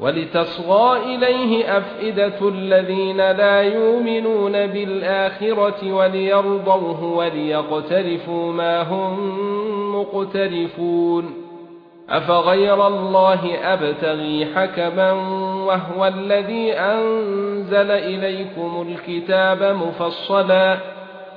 ولتصغى إليه أفئدة الذين لا يؤمنون بالآخرة وليرضوه وليقترفوا ما هم مقترفون. أفغير الله أبتغي حكما وهو الذي أنزل إليكم الكتاب مفصلا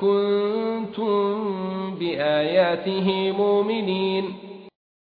كنتم بآياته مؤمنين